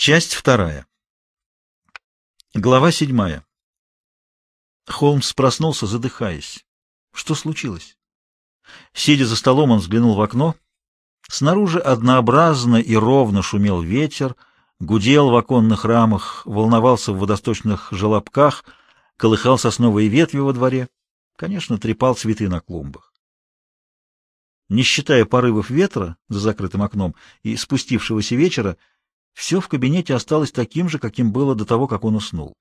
Часть вторая. Глава седьмая. Холмс проснулся, задыхаясь. Что случилось? Сидя за столом, он взглянул в окно. Снаружи однообразно и ровно шумел ветер, гудел в оконных рамах, волновался в водосточных желобках, колыхал сосновые ветви во дворе. Конечно, трепал цветы на клумбах. Не считая порывов ветра за закрытым окном и спустившегося вечера, все в кабинете осталось таким же, каким было до того, как он уснул.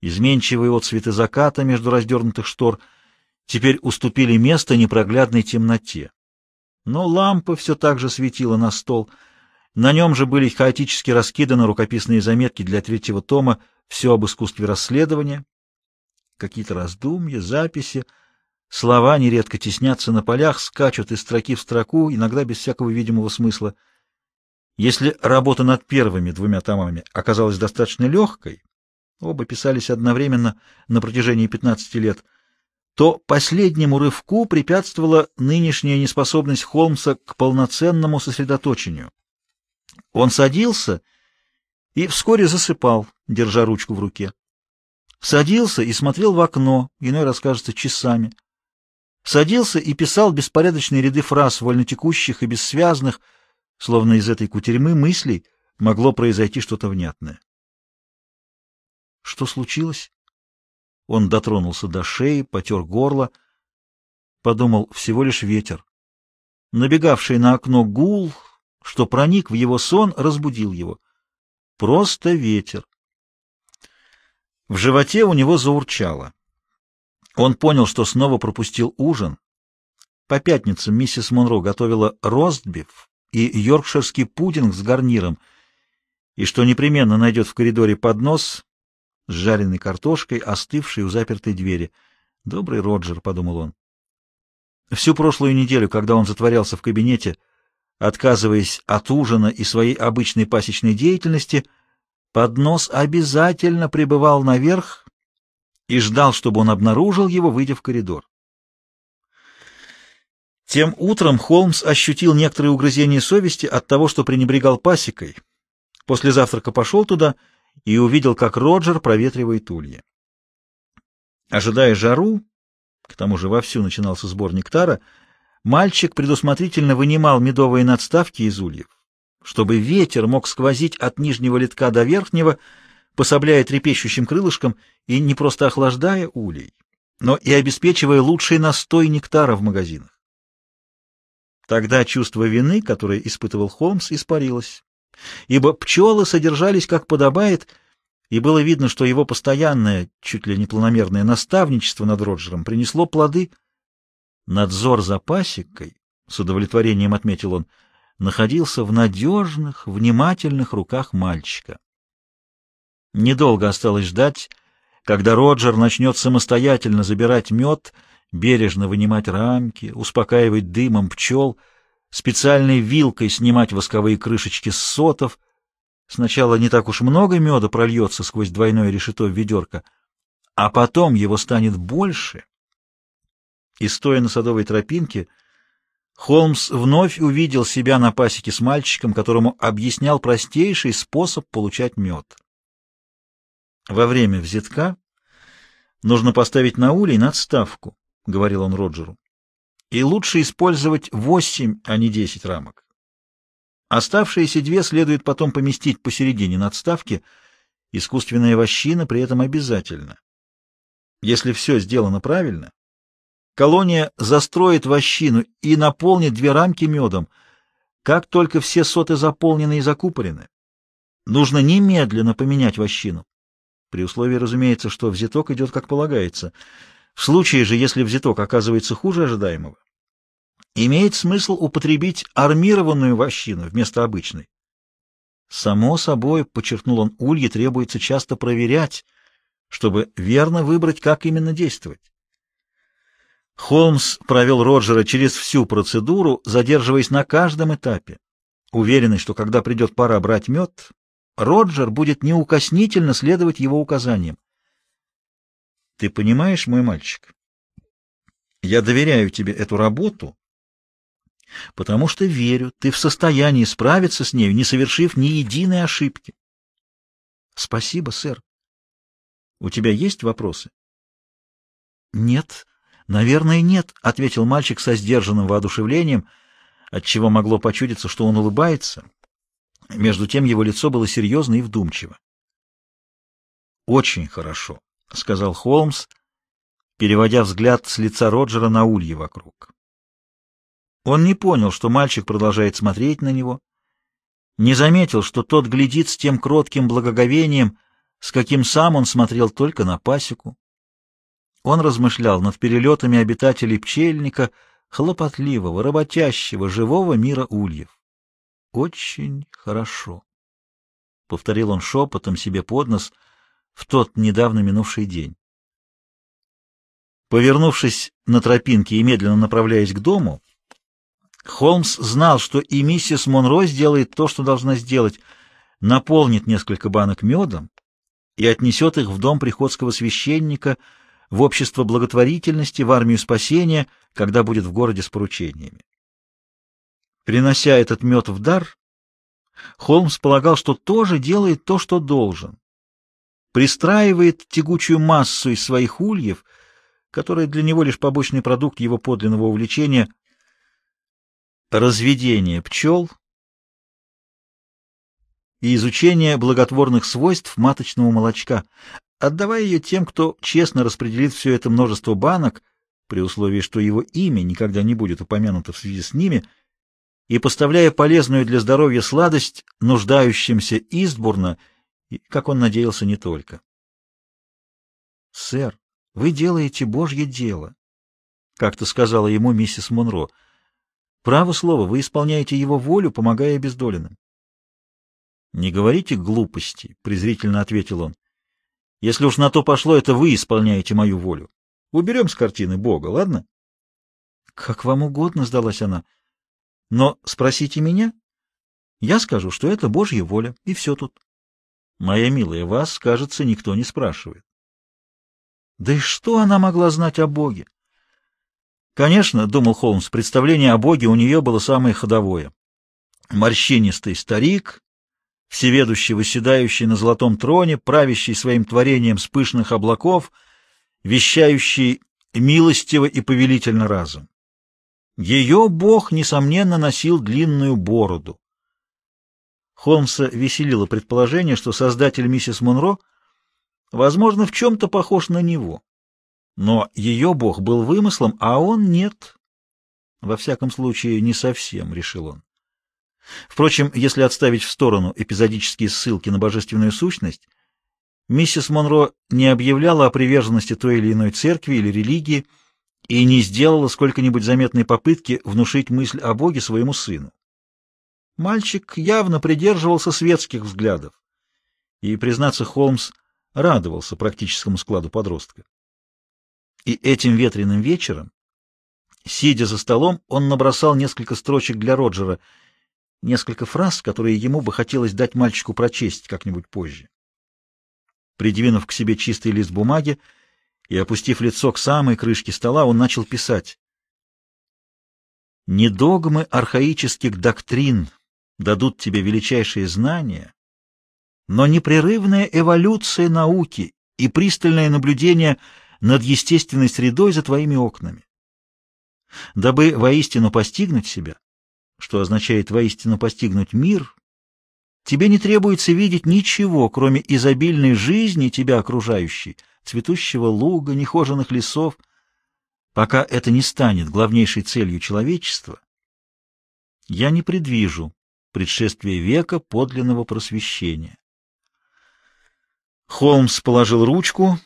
Изменчивые отцветы заката между раздернутых штор теперь уступили место непроглядной темноте. Но лампа все так же светила на стол. На нем же были хаотически раскиданы рукописные заметки для третьего тома «Все об искусстве расследования». Какие-то раздумья, записи, слова нередко теснятся на полях, скачут из строки в строку, иногда без всякого видимого смысла. Если работа над первыми двумя томами оказалась достаточно легкой, оба писались одновременно на протяжении 15 лет, то последнему рывку препятствовала нынешняя неспособность Холмса к полноценному сосредоточению. Он садился и вскоре засыпал, держа ручку в руке. Садился и смотрел в окно, иной раз кажется часами. Садился и писал беспорядочные ряды фраз, вольнотекущих и бессвязных, словно из этой кутерьмы мыслей могло произойти что-то внятное. Что случилось? Он дотронулся до шеи, потер горло, подумал, всего лишь ветер. Набегавший на окно гул, что проник в его сон, разбудил его. Просто ветер. В животе у него заурчало. Он понял, что снова пропустил ужин. По пятницам миссис Монро готовила ростбиф и йоркширский пудинг с гарниром, и что непременно найдет в коридоре поднос с жареной картошкой, остывшей у запертой двери. «Добрый Роджер», — подумал он. Всю прошлую неделю, когда он затворялся в кабинете, отказываясь от ужина и своей обычной пасечной деятельности, поднос обязательно пребывал наверх и ждал, чтобы он обнаружил его, выйдя в коридор. Тем утром Холмс ощутил некоторые угрызения совести от того, что пренебрегал пасекой. После завтрака пошел туда и увидел, как Роджер проветривает улья. Ожидая жару, к тому же вовсю начинался сбор нектара, мальчик предусмотрительно вынимал медовые надставки из ульев, чтобы ветер мог сквозить от нижнего литка до верхнего, пособляя трепещущим крылышкам и не просто охлаждая улей, но и обеспечивая лучший настой нектара в магазинах. Тогда чувство вины, которое испытывал Холмс, испарилось, ибо пчелы содержались как подобает, и было видно, что его постоянное, чуть ли не планомерное наставничество над Роджером принесло плоды. Надзор за пасекой, с удовлетворением отметил он, находился в надежных, внимательных руках мальчика. Недолго осталось ждать, когда Роджер начнет самостоятельно забирать мед — бережно вынимать рамки, успокаивать дымом пчел, специальной вилкой снимать восковые крышечки с сотов. Сначала не так уж много меда прольется сквозь двойное решето в ведерко, а потом его станет больше. И, стоя на садовой тропинке, Холмс вновь увидел себя на пасеке с мальчиком, которому объяснял простейший способ получать мед. Во время взятка нужно поставить на улей надставку, — говорил он Роджеру. «И лучше использовать восемь, а не десять рамок. Оставшиеся две следует потом поместить посередине надставки. Искусственная вощина при этом обязательно. Если все сделано правильно, колония застроит вощину и наполнит две рамки медом. Как только все соты заполнены и закупорены, нужно немедленно поменять вощину. При условии, разумеется, что взяток идет как полагается — в случае же, если взяток оказывается хуже ожидаемого, имеет смысл употребить армированную вощину вместо обычной. Само собой, подчеркнул он, ульи требуется часто проверять, чтобы верно выбрать, как именно действовать. Холмс провел Роджера через всю процедуру, задерживаясь на каждом этапе, уверенный, что когда придет пора брать мед, Роджер будет неукоснительно следовать его указаниям. Ты понимаешь, мой мальчик? Я доверяю тебе эту работу, Потому что верю, ты в состоянии справиться с нею, не совершив ни единой ошибки. Спасибо, сэр. У тебя есть вопросы? Нет, наверное, нет, ответил мальчик со сдержанным воодушевлением, отчего могло почудиться, что он улыбается. Между тем его лицо было серьезно и вдумчиво. Очень хорошо, сказал Холмс, переводя взгляд с лица Роджера на ульи вокруг. Он не понял, что мальчик продолжает смотреть на него, не заметил, что тот глядит с тем кротким благоговением, с каким сам он смотрел только на пасеку. Он размышлял над перелетами обитателей пчельника, хлопотливого, работящего, живого мира ульев. «Очень хорошо», — повторил он шепотом себе под нос в тот недавно минувший день. Повернувшись на тропинке и медленно направляясь к дому, Холмс знал, что и миссис Монро сделает то, что должна сделать, наполнит несколько банок медом и отнесет их в дом приходского священника, в общество благотворительности, в армию спасения, когда будет в городе с поручениями. Принося этот мед в дар, Холмс полагал, что тоже делает то, что должен. Пристраивает тягучую массу из своих ульев, которая для него лишь побочный продукт его подлинного увлечения — разведение пчел и изучение благотворных свойств маточного молочка, отдавая ее тем, кто честно распределит все это множество банок, при условии, что его имя никогда не будет упомянуто в связи с ними, и поставляя полезную для здоровья сладость нуждающимся Истбурна, и, как он надеялся, не только. «Сэр, вы делаете Божье дело», — как-то сказала ему миссис Монро, — Право слово, вы исполняете его волю, помогая обездоленным. — Не говорите глупости, — презрительно ответил он. — Если уж на то пошло, это вы исполняете мою волю. Уберем с картины Бога, ладно? — Как вам угодно, — сдалась она. — Но спросите меня. Я скажу, что это Божья воля, и все тут. Моя милая, вас, кажется, никто не спрашивает. Да и что она могла знать о Боге? Конечно, — думал Холмс, — представление о Боге у нее было самое ходовое. Морщинистый старик, всеведущий, выседающий на золотом троне, правящий своим творением с пышных облаков, вещающий милостиво и повелительно разум. Ее Бог, несомненно, носил длинную бороду. Холмса веселило предположение, что создатель миссис Монро, возможно, в чем-то похож на него. Но ее бог был вымыслом, а он нет. Во всяком случае, не совсем, решил он. Впрочем, если отставить в сторону эпизодические ссылки на божественную сущность, миссис Монро не объявляла о приверженности той или иной церкви или религии и не сделала сколько-нибудь заметной попытки внушить мысль о Боге своему сыну. Мальчик явно придерживался светских взглядов, и, признаться, Холмс радовался практическому складу подростка. И этим ветреным вечером, сидя за столом, он набросал несколько строчек для Роджера, несколько фраз, которые ему бы хотелось дать мальчику прочесть как-нибудь позже. Придвинув к себе чистый лист бумаги и опустив лицо к самой крышке стола, он начал писать. «Не догмы архаических доктрин дадут тебе величайшие знания, но непрерывная эволюция науки и пристальное наблюдение — над естественной средой за твоими окнами. Дабы воистину постигнуть себя, что означает воистину постигнуть мир, тебе не требуется видеть ничего, кроме изобильной жизни тебя окружающей, цветущего луга, нехоженных лесов, пока это не станет главнейшей целью человечества, я не предвижу предшествие века подлинного просвещения. Холмс положил ручку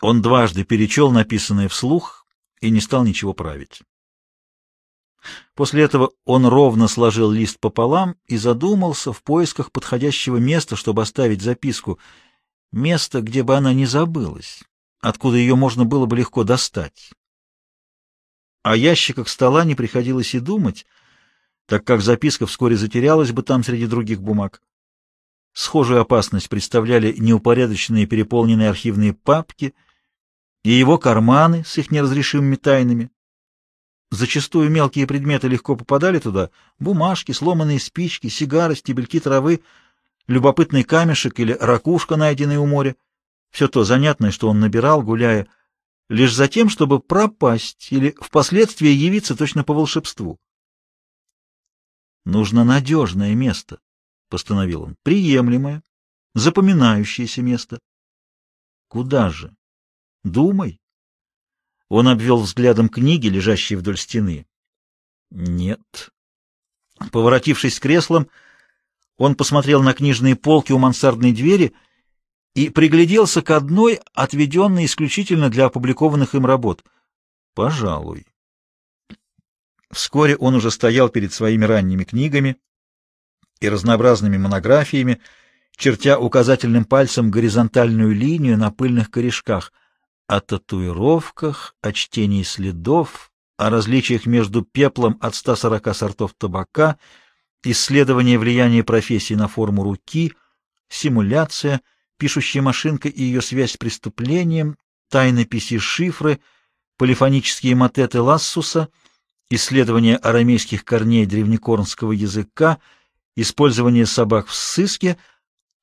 он дважды перечел написанное вслух и не стал ничего править. После этого он ровно сложил лист пополам и задумался в поисках подходящего места, чтобы оставить записку, место, где бы она не забылась, откуда ее можно было бы легко достать. О ящиках стола не приходилось и думать, так как записка вскоре затерялась бы там среди других бумаг. Схожую опасность представляли неупорядоченные переполненные архивные папки — и его карманы с их неразрешимыми тайнами. Зачастую мелкие предметы легко попадали туда — бумажки, сломанные спички, сигары, стебельки травы, любопытный камешек или ракушка, найденная у моря. Все то занятное, что он набирал, гуляя, лишь за тем, чтобы пропасть или впоследствии явиться точно по волшебству. «Нужно надежное место», — постановил он, — «приемлемое, запоминающееся место». «Куда же? Думай». Он обвел взглядом книги, лежащие вдоль стены. «Нет». Поворотившись с креслом, он посмотрел на книжные полки у мансардной двери и пригляделся к одной, отведенной исключительно для опубликованных им работ. «Пожалуй». Вскоре он уже стоял перед своими ранними книгами и разнообразными монографиями, чертя указательным пальцем горизонтальную линию на пыльных корешках, о татуировках, о чтении следов, о различиях между пеплом от 140 сортов табака, исследование влияния профессии на форму руки, симуляция, пишущая машинка и ее связь с преступлением, тайнописи шифры, полифонические мотеты Лассуса — исследование арамейских корней древнекорнского языка, использование собак в сыске,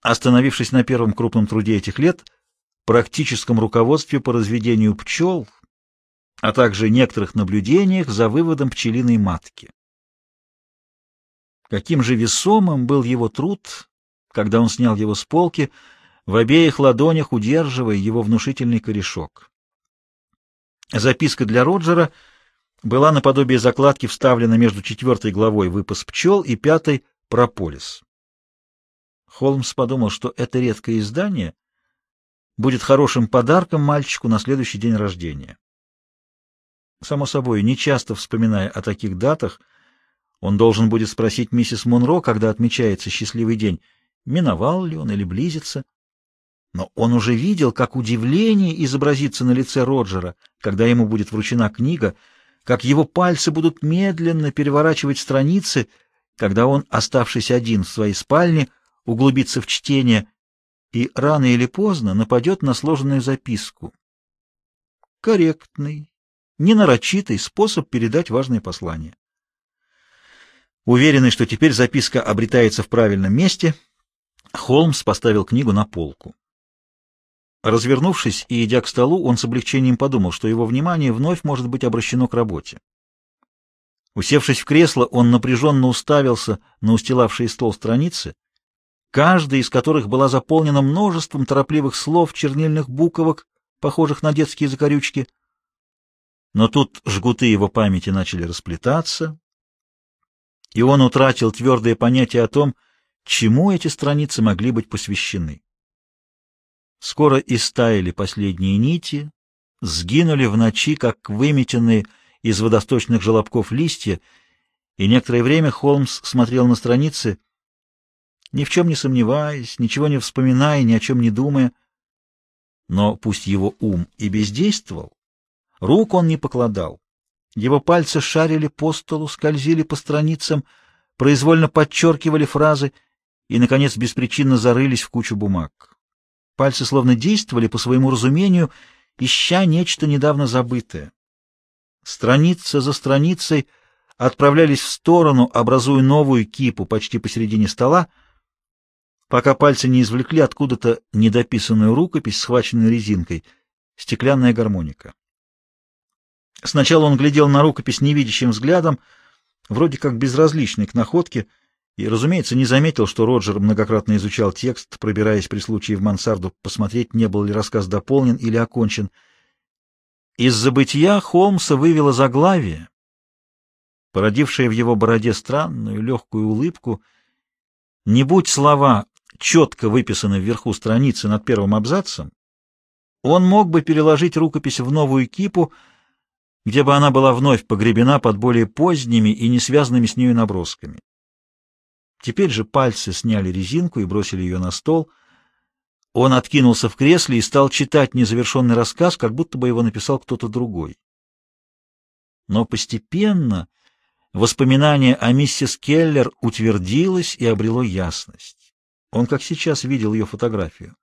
остановившись на первом крупном труде этих лет, практическом руководстве по разведению пчел, а также некоторых наблюдениях за выводом пчелиной матки. Каким же весомым был его труд, когда он снял его с полки, в обеих ладонях удерживая его внушительный корешок. Записка для Роджера — была наподобие закладки вставлена между четвертой главой «Выпас пчел» и пятой «Прополис». Холмс подумал, что это редкое издание будет хорошим подарком мальчику на следующий день рождения. Само собой, нечасто вспоминая о таких датах, он должен будет спросить миссис Монро, когда отмечается счастливый день, миновал ли он или близится. Но он уже видел, как удивление изобразится на лице Роджера, когда ему будет вручена книга — как его пальцы будут медленно переворачивать страницы, когда он, оставшись один в своей спальне, углубится в чтение и рано или поздно нападет на сложенную записку. Корректный, ненарочитый способ передать важное послание. Уверенный, что теперь записка обретается в правильном месте, Холмс поставил книгу на полку. Развернувшись и идя к столу, он с облегчением подумал, что его внимание вновь может быть обращено к работе. Усевшись в кресло, он напряженно уставился на устилавшие стол страницы, каждая из которых была заполнена множеством торопливых слов, чернильных буковок, похожих на детские закорючки. Но тут жгуты его памяти начали расплетаться, и он утратил твердое понятие о том, чему эти страницы могли быть посвящены. Скоро истаяли последние нити, сгинули в ночи, как выметенные из водосточных желобков листья, и некоторое время Холмс смотрел на страницы, ни в чем не сомневаясь, ничего не вспоминая, ни о чем не думая. Но пусть его ум и бездействовал, рук он не покладал. Его пальцы шарили по столу, скользили по страницам, произвольно подчеркивали фразы и, наконец, беспричинно зарылись в кучу бумаг. Пальцы словно действовали по своему разумению, ища нечто недавно забытое. Страница за страницей отправлялись в сторону, образуя новую кипу почти посередине стола, пока пальцы не извлекли откуда-то недописанную рукопись, схваченную резинкой, стеклянная гармоника. Сначала он глядел на рукопись невидящим взглядом, вроде как безразличный к находке — и, разумеется, не заметил, что Роджер многократно изучал текст, пробираясь при случае в мансарду посмотреть, не был ли рассказ дополнен или окончен. Из забытия Холмса вывело заглавие, породившее в его бороде странную легкую улыбку. Не будь слова четко выписаны вверху страницы над первым абзацем, он мог бы переложить рукопись в новую кипу, где бы она была вновь погребена под более поздними и не связанными с нею набросками. Теперь же пальцы сняли резинку и бросили ее на стол. Он откинулся в кресле и стал читать незавершенный рассказ, как будто бы его написал кто-то другой. Но постепенно воспоминание о миссис Келлер утвердилось и обрело ясность. Он, как сейчас, видел ее фотографию.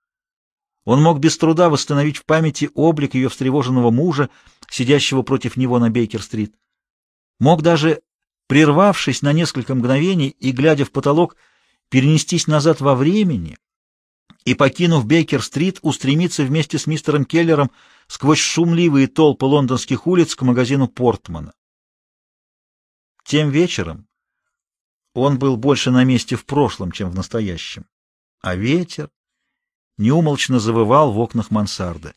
Он мог без труда восстановить в памяти облик ее встревоженного мужа, сидящего против него на Бейкер-стрит. Мог даже, прервавшись на несколько мгновений и глядя в потолок, перенестись назад во времени и, покинув Бейкер-стрит, устремиться вместе с мистером Келлером сквозь шумливые толпы лондонских улиц к магазину Портмана. Тем вечером он был больше на месте в прошлом, чем в настоящем, а ветер неумолчно завывал в окнах мансарды.